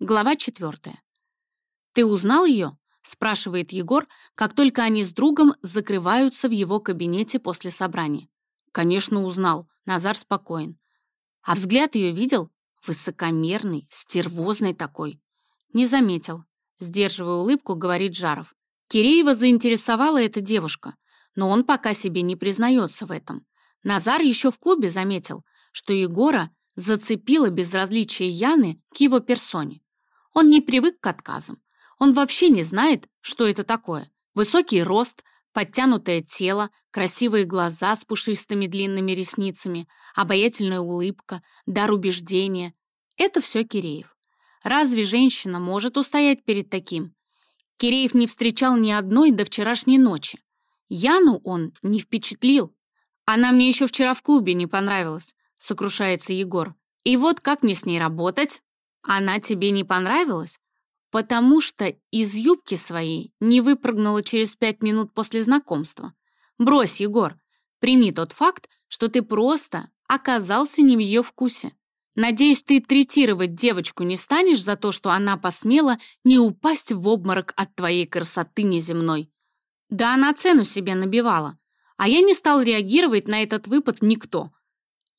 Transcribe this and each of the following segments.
Глава четвертая. «Ты узнал ее?» — спрашивает Егор, как только они с другом закрываются в его кабинете после собрания. «Конечно, узнал». Назар спокоен. «А взгляд ее видел? Высокомерный, стервозный такой». «Не заметил». Сдерживая улыбку, говорит Жаров. Киреева заинтересовала эта девушка, но он пока себе не признается в этом. Назар еще в клубе заметил, что Егора зацепило безразличие Яны к его персоне. Он не привык к отказам. Он вообще не знает, что это такое. Высокий рост, подтянутое тело, красивые глаза с пушистыми длинными ресницами, обаятельная улыбка, дар убеждения. Это все Киреев. Разве женщина может устоять перед таким? Киреев не встречал ни одной до вчерашней ночи. Яну он не впечатлил. Она мне еще вчера в клубе не понравилась, сокрушается Егор. И вот как мне с ней работать? Она тебе не понравилась? Потому что из юбки своей не выпрыгнула через пять минут после знакомства. Брось, Егор, прими тот факт, что ты просто оказался не в ее вкусе. Надеюсь, ты третировать девочку не станешь за то, что она посмела не упасть в обморок от твоей красоты неземной. Да она цену себе набивала, а я не стал реагировать на этот выпад никто.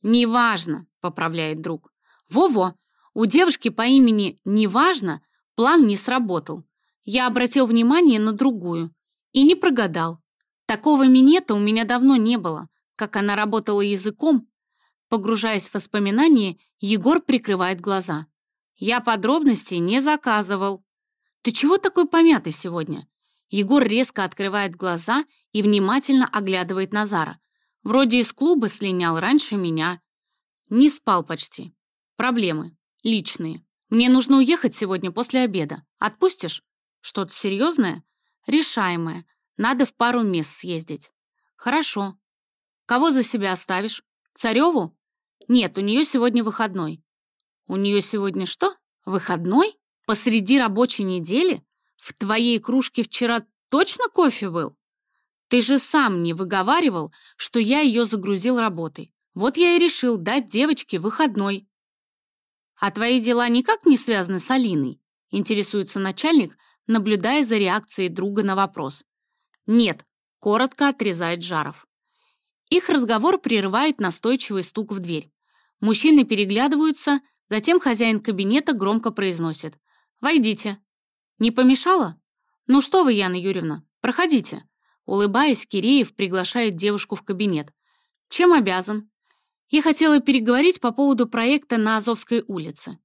«Неважно», — поправляет друг. «Во-во, у девушки по имени «Неважно» план не сработал. Я обратил внимание на другую и не прогадал. Такого минета у меня давно не было. Как она работала языком, погружаясь в воспоминания, Егор прикрывает глаза. Я подробностей не заказывал. «Ты чего такой помятый сегодня?» Егор резко открывает глаза и внимательно оглядывает Назара. Вроде из клуба слинял раньше меня. Не спал почти. Проблемы. Личные. Мне нужно уехать сегодня после обеда. Отпустишь? Что-то серьезное? Решаемое. Надо в пару мест съездить. Хорошо. Кого за себя оставишь? Цареву? Нет, у нее сегодня выходной. У нее сегодня что? Выходной? Посреди рабочей недели? В твоей кружке вчера точно кофе был? Ты же сам не выговаривал, что я ее загрузил работой. Вот я и решил дать девочке выходной. «А твои дела никак не связаны с Алиной?» — интересуется начальник, наблюдая за реакцией друга на вопрос. «Нет», — коротко отрезает Жаров. Их разговор прерывает настойчивый стук в дверь. Мужчины переглядываются, затем хозяин кабинета громко произносит. «Войдите». «Не помешало?» «Ну что вы, Яна Юрьевна, проходите». Улыбаясь, Киреев приглашает девушку в кабинет. «Чем обязан?» Я хотела переговорить по поводу проекта на Азовской улице.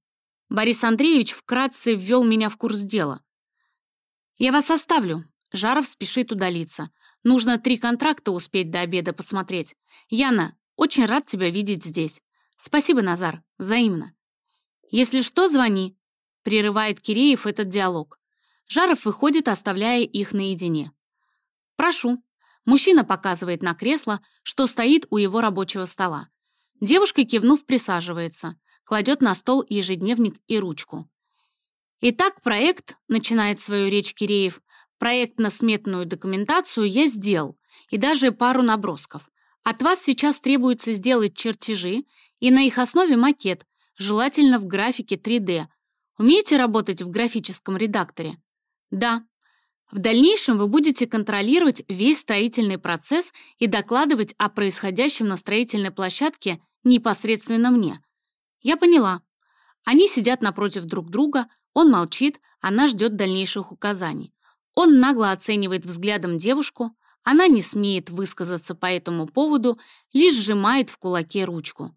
Борис Андреевич вкратце ввел меня в курс дела. «Я вас оставлю». Жаров спешит удалиться. Нужно три контракта успеть до обеда посмотреть. Яна, очень рад тебя видеть здесь. Спасибо, Назар. Взаимно. Если что, звони. Прерывает Киреев этот диалог. Жаров выходит, оставляя их наедине. «Прошу». Мужчина показывает на кресло, что стоит у его рабочего стола. Девушка, кивнув, присаживается, кладет на стол ежедневник и ручку. Итак, проект, начинает свою речь Киреев, проект на сметную документацию я сделал, и даже пару набросков. От вас сейчас требуется сделать чертежи и на их основе макет, желательно в графике 3D. Умеете работать в графическом редакторе? Да. В дальнейшем вы будете контролировать весь строительный процесс и докладывать о происходящем на строительной площадке непосредственно мне. Я поняла. Они сидят напротив друг друга, он молчит, она ждет дальнейших указаний. Он нагло оценивает взглядом девушку, она не смеет высказаться по этому поводу, лишь сжимает в кулаке ручку.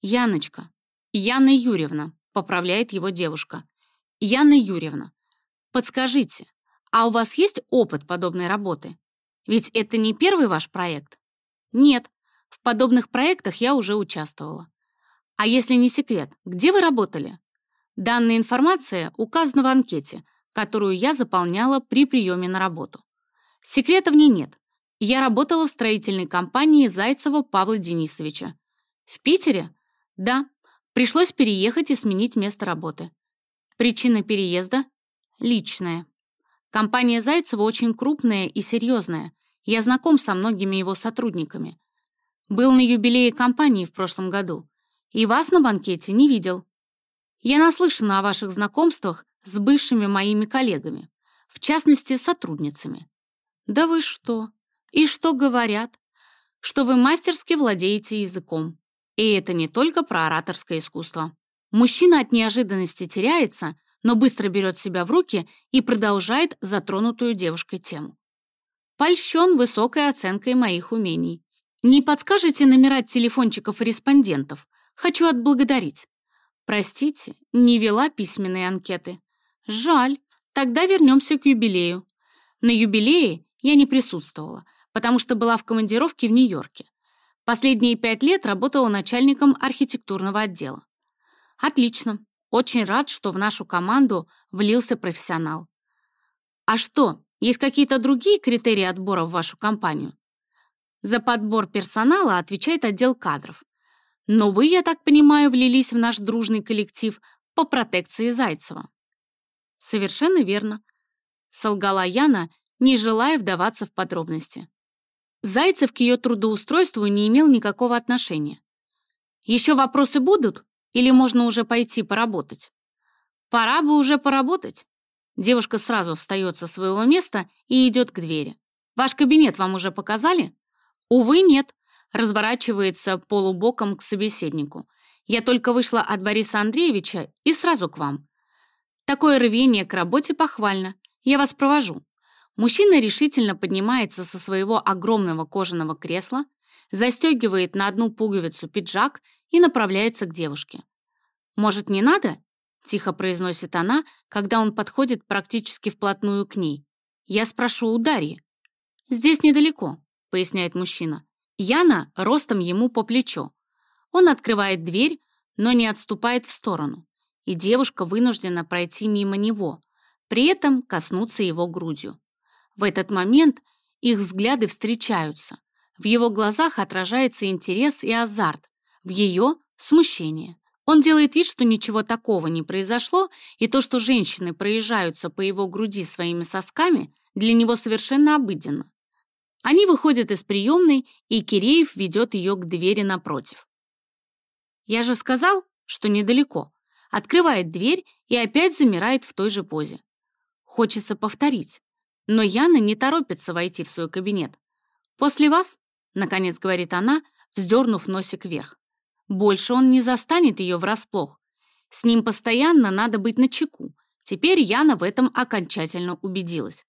«Яночка, Яна Юрьевна», — поправляет его девушка. «Яна Юрьевна, подскажите, а у вас есть опыт подобной работы? Ведь это не первый ваш проект?» «Нет, в подобных проектах я уже участвовала. А если не секрет, где вы работали? Данная информация указана в анкете, которую я заполняла при приеме на работу. Секрета в ней нет. Я работала в строительной компании Зайцева Павла Денисовича. В Питере? Да. Пришлось переехать и сменить место работы. Причина переезда? Личная. Компания Зайцева очень крупная и серьезная. Я знаком со многими его сотрудниками. Был на юбилее компании в прошлом году. И вас на банкете не видел. Я наслышана о ваших знакомствах с бывшими моими коллегами, в частности, сотрудницами. Да вы что? И что говорят? Что вы мастерски владеете языком. И это не только про ораторское искусство. Мужчина от неожиданности теряется, но быстро берет себя в руки и продолжает затронутую девушкой тему. Польщен высокой оценкой моих умений. Не подскажете номера телефончиков респондентов? Хочу отблагодарить. Простите, не вела письменные анкеты. Жаль, тогда вернемся к юбилею. На юбилее я не присутствовала, потому что была в командировке в Нью-Йорке. Последние пять лет работала начальником архитектурного отдела. Отлично. Очень рад, что в нашу команду влился профессионал. А что, есть какие-то другие критерии отбора в вашу компанию? За подбор персонала отвечает отдел кадров. Но вы, я так понимаю, влились в наш дружный коллектив по протекции Зайцева. Совершенно верно. Солгала Яна, не желая вдаваться в подробности. Зайцев к ее трудоустройству не имел никакого отношения. Еще вопросы будут? Или можно уже пойти поработать? Пора бы уже поработать. Девушка сразу встает со своего места и идет к двери. Ваш кабинет вам уже показали? Увы, нет. Разворачивается полубоком к собеседнику. Я только вышла от Бориса Андреевича и сразу к вам. Такое рвение к работе похвально. Я вас провожу. Мужчина решительно поднимается со своего огромного кожаного кресла, застегивает на одну пуговицу пиджак и направляется к девушке. «Может, не надо?» — тихо произносит она, когда он подходит практически вплотную к ней. «Я спрошу у Дарьи». «Здесь недалеко», — поясняет мужчина. Яна ростом ему по плечо. Он открывает дверь, но не отступает в сторону, и девушка вынуждена пройти мимо него, при этом коснуться его грудью. В этот момент их взгляды встречаются. В его глазах отражается интерес и азарт, в ее — смущение. Он делает вид, что ничего такого не произошло, и то, что женщины проезжаются по его груди своими сосками, для него совершенно обыденно. Они выходят из приемной, и Киреев ведет ее к двери напротив. «Я же сказал, что недалеко». Открывает дверь и опять замирает в той же позе. Хочется повторить. Но Яна не торопится войти в свой кабинет. «После вас», — наконец говорит она, вздернув носик вверх. Больше он не застанет ее врасплох. С ним постоянно надо быть начеку. Теперь Яна в этом окончательно убедилась.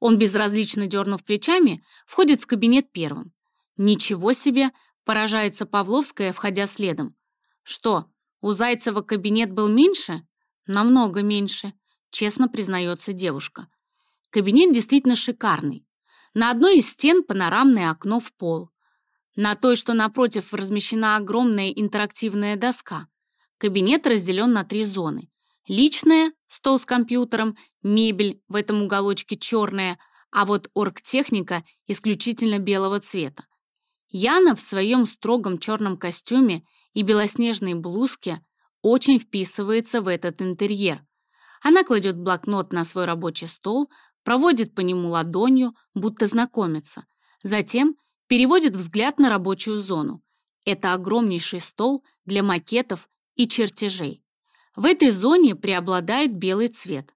Он, безразлично дернув плечами, входит в кабинет первым. «Ничего себе!» — поражается Павловская, входя следом. «Что, у Зайцева кабинет был меньше?» «Намного меньше», — честно признается девушка. Кабинет действительно шикарный. На одной из стен панорамное окно в пол. На той, что напротив, размещена огромная интерактивная доска. Кабинет разделен на три зоны. Личная, стол с компьютером, мебель в этом уголочке черная, а вот оргтехника исключительно белого цвета. Яна в своем строгом черном костюме и белоснежной блузке очень вписывается в этот интерьер. Она кладет блокнот на свой рабочий стол, проводит по нему ладонью, будто знакомится. Затем переводит взгляд на рабочую зону. Это огромнейший стол для макетов и чертежей. В этой зоне преобладает белый цвет.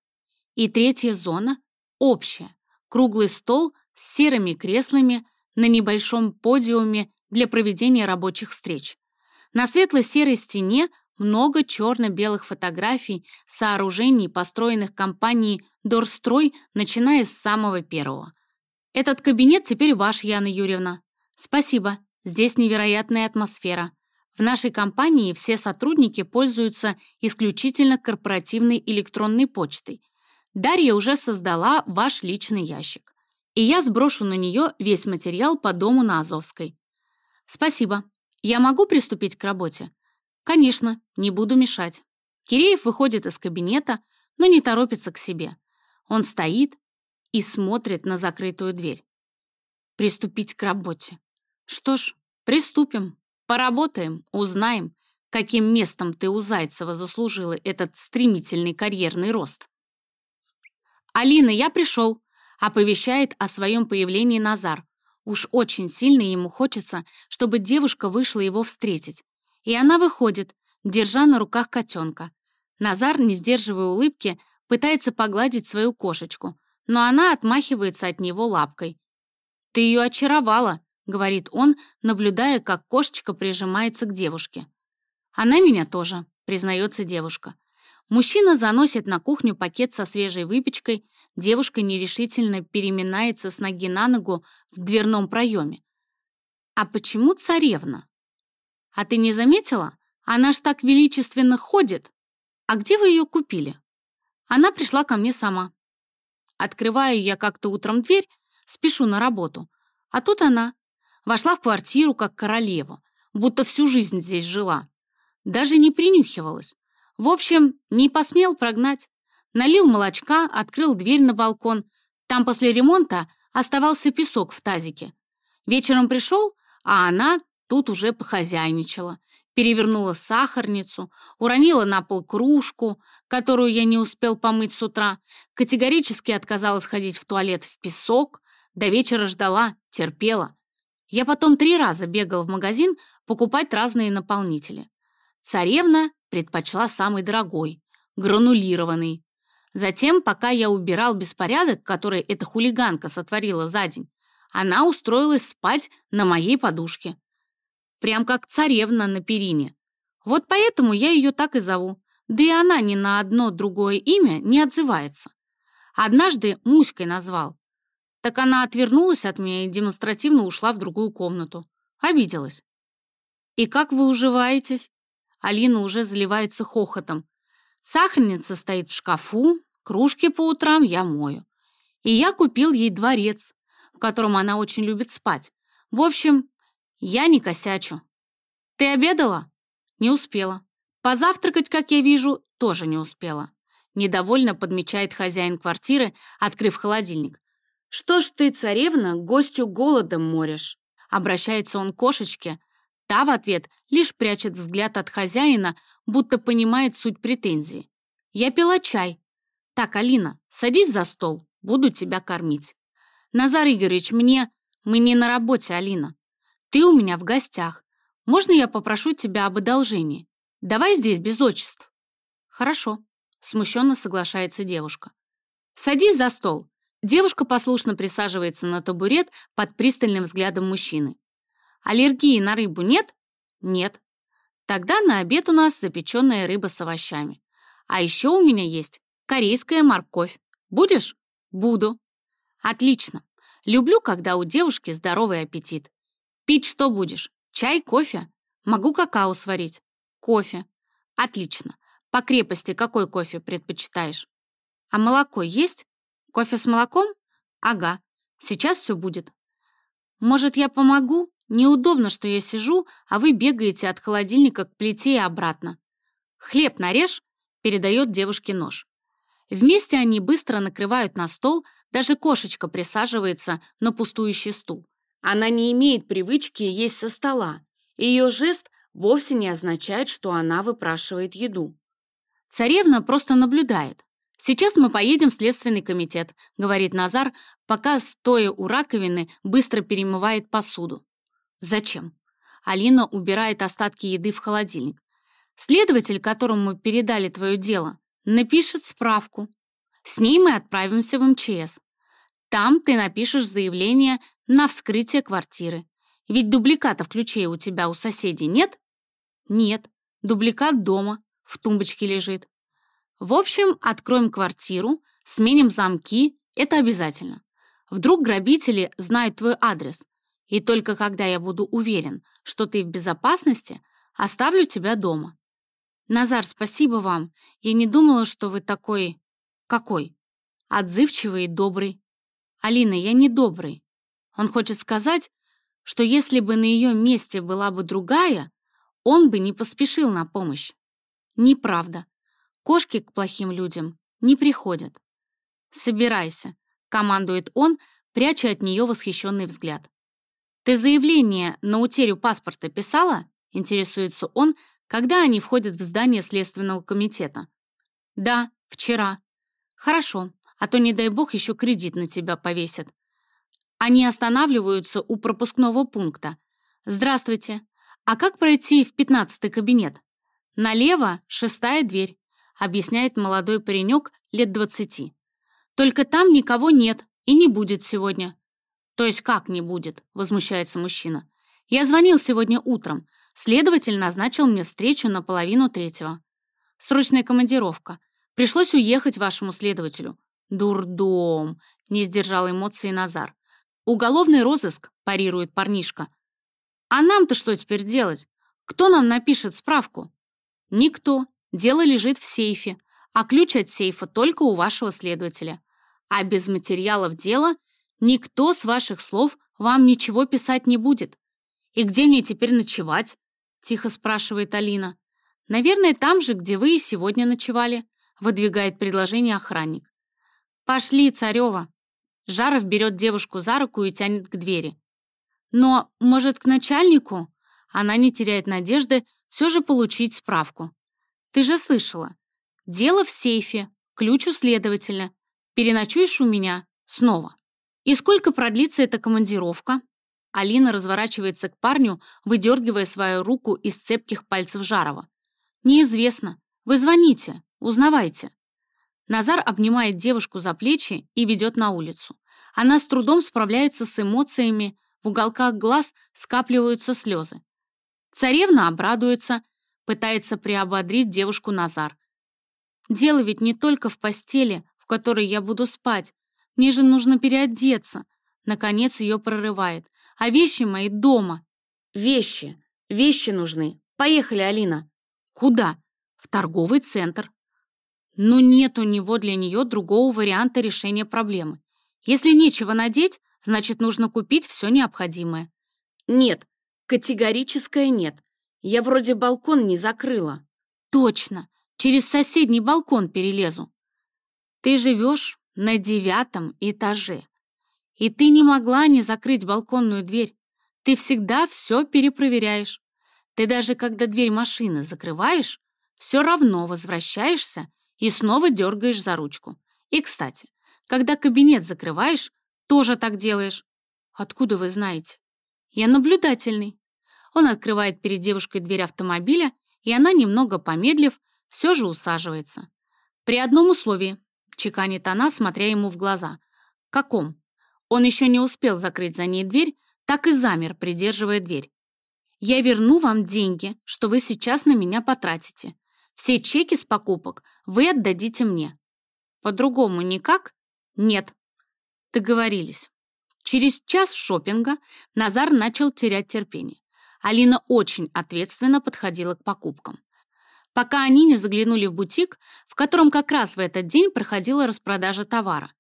И третья зона – общая. Круглый стол с серыми креслами на небольшом подиуме для проведения рабочих встреч. На светло-серой стене много черно-белых фотографий сооружений, построенных компанией Дорстрой, начиная с самого первого. Этот кабинет теперь ваш, Яна Юрьевна. Спасибо, здесь невероятная атмосфера. В нашей компании все сотрудники пользуются исключительно корпоративной электронной почтой. Дарья уже создала ваш личный ящик. И я сброшу на нее весь материал по дому на Азовской. Спасибо. Я могу приступить к работе? Конечно, не буду мешать. Киреев выходит из кабинета, но не торопится к себе. Он стоит и смотрит на закрытую дверь. Приступить к работе. Что ж, приступим. Поработаем, узнаем, каким местом ты у Зайцева заслужила этот стремительный карьерный рост. «Алина, я пришел», — оповещает о своем появлении Назар. Уж очень сильно ему хочется, чтобы девушка вышла его встретить. И она выходит, держа на руках котенка. Назар, не сдерживая улыбки, пытается погладить свою кошечку, но она отмахивается от него лапкой. «Ты ее очаровала», — говорит он, наблюдая, как кошечка прижимается к девушке. «Она меня тоже», — признается девушка. Мужчина заносит на кухню пакет со свежей выпечкой, девушка нерешительно переминается с ноги на ногу в дверном проеме. «А почему царевна?» «А ты не заметила? Она ж так величественно ходит!» «А где вы ее купили?» Она пришла ко мне сама. Открываю я как-то утром дверь, спешу на работу. А тут она. Вошла в квартиру, как королева, будто всю жизнь здесь жила. Даже не принюхивалась. В общем, не посмел прогнать. Налил молочка, открыл дверь на балкон. Там после ремонта оставался песок в тазике. Вечером пришел, а она тут уже похозяйничала. Перевернула сахарницу, уронила на пол кружку, которую я не успел помыть с утра, категорически отказалась ходить в туалет в песок, до вечера ждала, терпела. Я потом три раза бегал в магазин покупать разные наполнители. Царевна предпочла самый дорогой, гранулированный. Затем, пока я убирал беспорядок, который эта хулиганка сотворила за день, она устроилась спать на моей подушке. Прям как царевна на перине. Вот поэтому я ее так и зову. Да и она ни на одно другое имя не отзывается. Однажды Муськой назвал. Так она отвернулась от меня и демонстративно ушла в другую комнату. Обиделась. «И как вы уживаетесь?» Алина уже заливается хохотом. Сахарница стоит в шкафу, кружки по утрам я мою. И я купил ей дворец, в котором она очень любит спать. В общем, я не косячу. Ты обедала? Не успела. Позавтракать, как я вижу, тоже не успела. Недовольно подмечает хозяин квартиры, открыв холодильник. «Что ж ты, царевна, гостю голодом моришь?» Обращается он к кошечке, Та в ответ лишь прячет взгляд от хозяина, будто понимает суть претензии. «Я пила чай. Так, Алина, садись за стол, буду тебя кормить». «Назар Игоревич, мне... Мы не на работе, Алина. Ты у меня в гостях. Можно я попрошу тебя об одолжении? Давай здесь без отчеств». «Хорошо», — смущенно соглашается девушка. «Садись за стол». Девушка послушно присаживается на табурет под пристальным взглядом мужчины. Аллергии на рыбу нет? Нет. Тогда на обед у нас запеченная рыба с овощами. А еще у меня есть корейская морковь. Будешь? Буду. Отлично. Люблю, когда у девушки здоровый аппетит. Пить что будешь? Чай, кофе? Могу какао сварить. Кофе. Отлично. По крепости какой кофе предпочитаешь? А молоко есть? Кофе с молоком? Ага. Сейчас все будет. Может, я помогу? Неудобно, что я сижу, а вы бегаете от холодильника к плите и обратно. «Хлеб нарежь», — передает девушке нож. Вместе они быстро накрывают на стол, даже кошечка присаживается на пустующий стул. Она не имеет привычки есть со стола. Ее жест вовсе не означает, что она выпрашивает еду. Царевна просто наблюдает. «Сейчас мы поедем в Следственный комитет», — говорит Назар, пока, стоя у раковины, быстро перемывает посуду. Зачем? Алина убирает остатки еды в холодильник. Следователь, которому передали твое дело, напишет справку. С ней мы отправимся в МЧС. Там ты напишешь заявление на вскрытие квартиры. Ведь дубликатов ключей у тебя у соседей нет? Нет. Дубликат дома, в тумбочке лежит. В общем, откроем квартиру, сменим замки, это обязательно. Вдруг грабители знают твой адрес, и только когда я буду уверен, что ты в безопасности, оставлю тебя дома. Назар, спасибо вам. Я не думала, что вы такой... Какой? Отзывчивый и добрый. Алина, я не добрый. Он хочет сказать, что если бы на ее месте была бы другая, он бы не поспешил на помощь. Неправда. Кошки к плохим людям не приходят. «Собирайся», — командует он, пряча от нее восхищенный взгляд. «Ты заявление на утерю паспорта писала?» — интересуется он, когда они входят в здание Следственного комитета. «Да, вчера». «Хорошо, а то, не дай бог, еще кредит на тебя повесят». Они останавливаются у пропускного пункта. «Здравствуйте. А как пройти в пятнадцатый кабинет?» «Налево шестая дверь. Объясняет молодой паренек лет двадцати. Только там никого нет и не будет сегодня. То есть как не будет, возмущается мужчина. Я звонил сегодня утром. Следователь назначил мне встречу на половину третьего. Срочная командировка. Пришлось уехать вашему следователю. Дурдом, не сдержал эмоции Назар. Уголовный розыск, парирует парнишка. А нам-то что теперь делать? Кто нам напишет справку? Никто. Дело лежит в сейфе, а ключ от сейфа только у вашего следователя. А без материалов дела никто с ваших слов вам ничего писать не будет. И где мне теперь ночевать? Тихо спрашивает Алина. Наверное, там же, где вы и сегодня ночевали, выдвигает предложение охранник. Пошли, Царева. Жаров берет девушку за руку и тянет к двери. Но, может, к начальнику? Она не теряет надежды все же получить справку. Ты же слышала. Дело в сейфе, ключ у следователя. Переночуешь у меня снова. И сколько продлится эта командировка? Алина разворачивается к парню, выдергивая свою руку из цепких пальцев Жарова. «Неизвестно. Вы звоните, узнавайте». Назар обнимает девушку за плечи и ведет на улицу. Она с трудом справляется с эмоциями, в уголках глаз скапливаются слезы. Царевна обрадуется, пытается приободрить девушку Назар. «Дело ведь не только в постели, в которой я буду спать. Мне же нужно переодеться». Наконец ее прорывает. «А вещи мои дома». «Вещи. Вещи нужны. Поехали, Алина». «Куда?» «В торговый центр». Но нет у него для нее другого варианта решения проблемы. Если нечего надеть, значит, нужно купить все необходимое. Нет, категорическое нет. Я вроде балкон не закрыла. Точно, через соседний балкон перелезу. Ты живешь на девятом этаже. И ты не могла не закрыть балконную дверь. Ты всегда все перепроверяешь. Ты даже когда дверь машины закрываешь, все равно возвращаешься и снова дергаешь за ручку. И, кстати, когда кабинет закрываешь, тоже так делаешь. Откуда вы знаете? Я наблюдательный. Он открывает перед девушкой дверь автомобиля, и она, немного помедлив, все же усаживается. При одном условии, чеканит она, смотря ему в глаза. Каком? Он еще не успел закрыть за ней дверь, так и замер, придерживая дверь. Я верну вам деньги, что вы сейчас на меня потратите. Все чеки с покупок вы отдадите мне. По-другому никак? Нет. Договорились. Через час шопинга Назар начал терять терпение. Алина очень ответственно подходила к покупкам. Пока они не заглянули в бутик, в котором как раз в этот день проходила распродажа товара.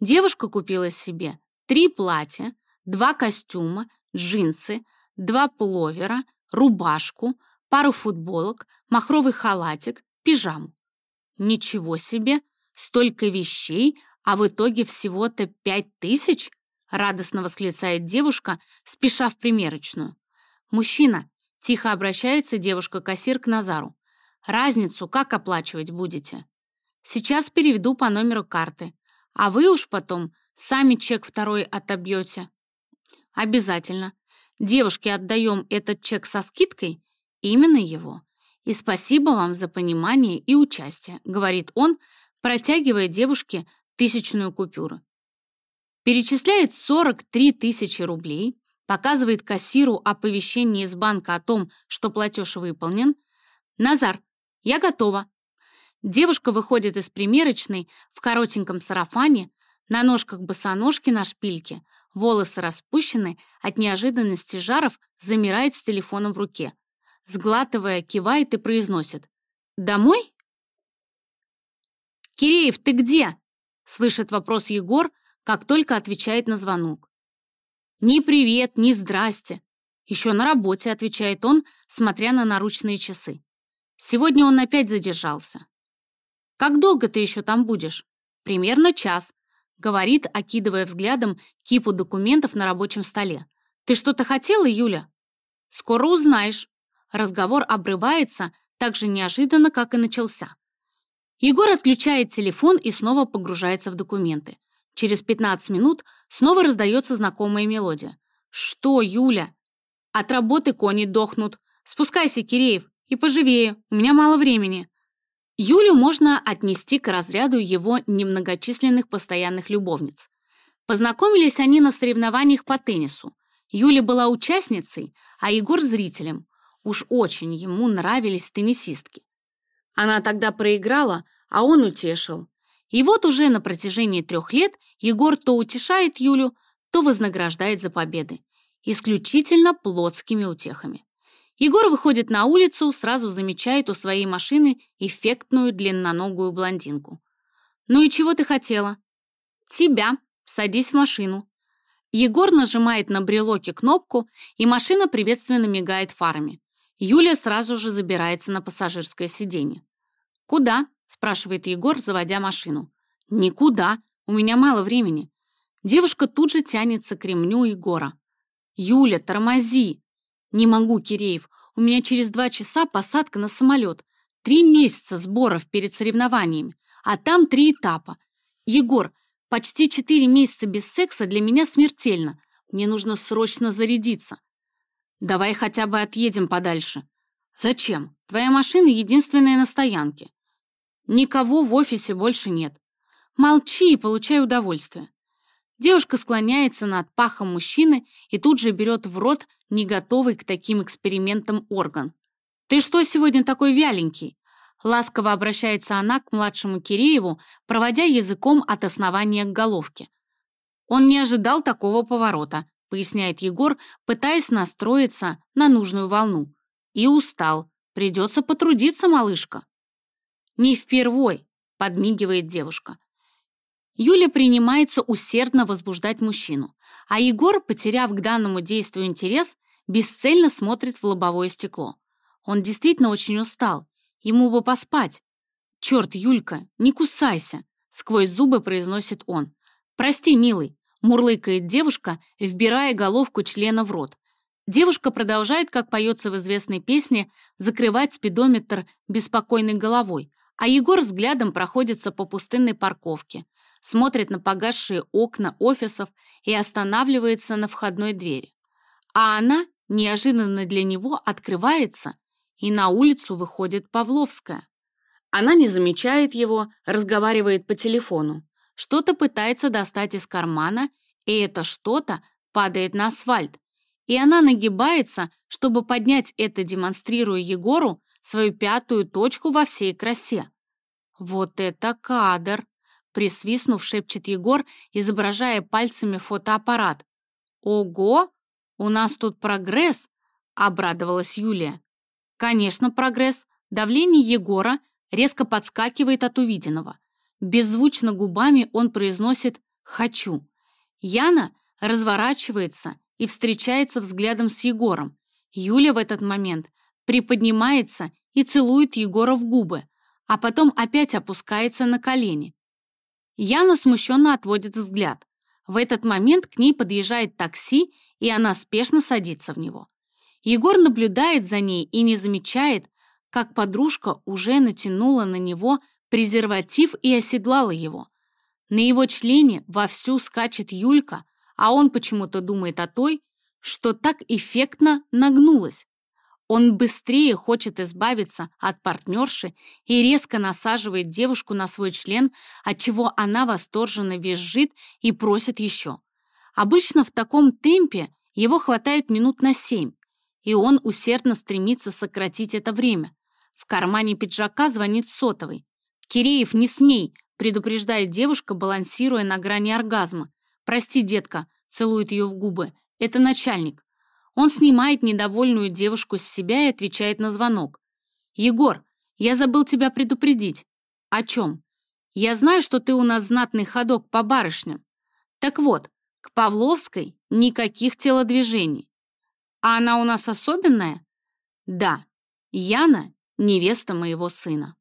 Девушка купила себе три платья, два костюма, джинсы, два пуловера, рубашку, пару футболок, махровый халатик, пижаму. Ничего себе! Столько вещей, а в итоге всего-то пять тысяч? Радостно восклицает девушка, спеша в примерочную. «Мужчина!» — тихо обращается девушка-кассир к Назару. «Разницу как оплачивать будете?» «Сейчас переведу по номеру карты, а вы уж потом сами чек второй отобьете». «Обязательно. Девушке отдаем этот чек со скидкой?» «Именно его. И спасибо вам за понимание и участие», — говорит он, протягивая девушке тысячную купюру. Перечисляет 43 тысячи рублей, показывает кассиру оповещение из банка о том, что платеж выполнен. «Назар, я готова». Девушка выходит из примерочной в коротеньком сарафане, на ножках босоножки на шпильке, волосы распущены, от неожиданности жаров замирает с телефоном в руке. Сглатывая, кивает и произносит. «Домой?» «Киреев, ты где?» Слышит вопрос Егор, как только отвечает на звонок. «Ни привет, ни здрасте». «Еще на работе», — отвечает он, смотря на наручные часы. Сегодня он опять задержался. «Как долго ты еще там будешь?» «Примерно час», — говорит, окидывая взглядом кипу документов на рабочем столе. «Ты что-то хотела, Юля?» «Скоро узнаешь». Разговор обрывается так же неожиданно, как и начался. Егор отключает телефон и снова погружается в документы. Через 15 минут снова раздается знакомая мелодия. «Что, Юля?» «От работы кони дохнут. Спускайся, Киреев, и поживее, у меня мало времени». Юлю можно отнести к разряду его немногочисленных постоянных любовниц. Познакомились они на соревнованиях по теннису. Юля была участницей, а Егор – зрителем. Уж очень ему нравились теннисистки. Она тогда проиграла, а он утешил. И вот уже на протяжении трех лет Егор то утешает Юлю, то вознаграждает за победы. Исключительно плотскими утехами. Егор выходит на улицу, сразу замечает у своей машины эффектную длинноногую блондинку. «Ну и чего ты хотела?» «Тебя. Садись в машину». Егор нажимает на брелоке кнопку, и машина приветственно мигает фарами. Юля сразу же забирается на пассажирское сиденье. «Куда?» – спрашивает Егор, заводя машину. «Никуда. У меня мало времени». Девушка тут же тянется к ремню Егора. «Юля, тормози!» «Не могу, Киреев. У меня через два часа посадка на самолет. Три месяца сборов перед соревнованиями, а там три этапа. Егор, почти четыре месяца без секса для меня смертельно. Мне нужно срочно зарядиться. Давай хотя бы отъедем подальше. Зачем? Твоя машина единственная на стоянке. Никого в офисе больше нет. Молчи и получай удовольствие. Девушка склоняется над пахом мужчины и тут же берет в рот не готовый к таким экспериментам орган. «Ты что сегодня такой вяленький?» Ласково обращается она к младшему Кирееву, проводя языком от основания к головке. Он не ожидал такого поворота поясняет Егор, пытаясь настроиться на нужную волну. И устал. Придется потрудиться, малышка. Не впервой, подмигивает девушка. Юля принимается усердно возбуждать мужчину, а Егор, потеряв к данному действию интерес, бесцельно смотрит в лобовое стекло. Он действительно очень устал, ему бы поспать. «Черт, Юлька, не кусайся!» — сквозь зубы произносит он. «Прости, милый, Мурлыкает девушка, вбирая головку члена в рот. Девушка продолжает, как поется в известной песне, закрывать спидометр беспокойной головой, а Егор взглядом проходится по пустынной парковке, смотрит на погасшие окна офисов и останавливается на входной двери. А она, неожиданно для него, открывается, и на улицу выходит Павловская. Она не замечает его, разговаривает по телефону что-то пытается достать из кармана, и это что-то падает на асфальт. И она нагибается, чтобы поднять это, демонстрируя Егору свою пятую точку во всей красе. «Вот это кадр!» — присвистнув, шепчет Егор, изображая пальцами фотоаппарат. «Ого! У нас тут прогресс!» — обрадовалась Юлия. «Конечно, прогресс!» Давление Егора резко подскакивает от увиденного. Беззвучно губами он произносит «хочу». Яна разворачивается и встречается взглядом с Егором. Юля в этот момент приподнимается и целует Егора в губы, а потом опять опускается на колени. Яна смущенно отводит взгляд. В этот момент к ней подъезжает такси, и она спешно садится в него. Егор наблюдает за ней и не замечает, как подружка уже натянула на него презерватив и оседлала его. На его члене вовсю скачет Юлька, а он почему-то думает о той, что так эффектно нагнулась. Он быстрее хочет избавиться от партнерши и резко насаживает девушку на свой член, отчего она восторженно визжит и просит еще. Обычно в таком темпе его хватает минут на семь, и он усердно стремится сократить это время. В кармане пиджака звонит сотовый. «Киреев, не смей!» — предупреждает девушка, балансируя на грани оргазма. «Прости, детка!» — целует ее в губы. «Это начальник». Он снимает недовольную девушку с себя и отвечает на звонок. «Егор, я забыл тебя предупредить». «О чем?» «Я знаю, что ты у нас знатный ходок по барышням. Так вот, к Павловской никаких телодвижений. А она у нас особенная?» «Да, Яна — невеста моего сына».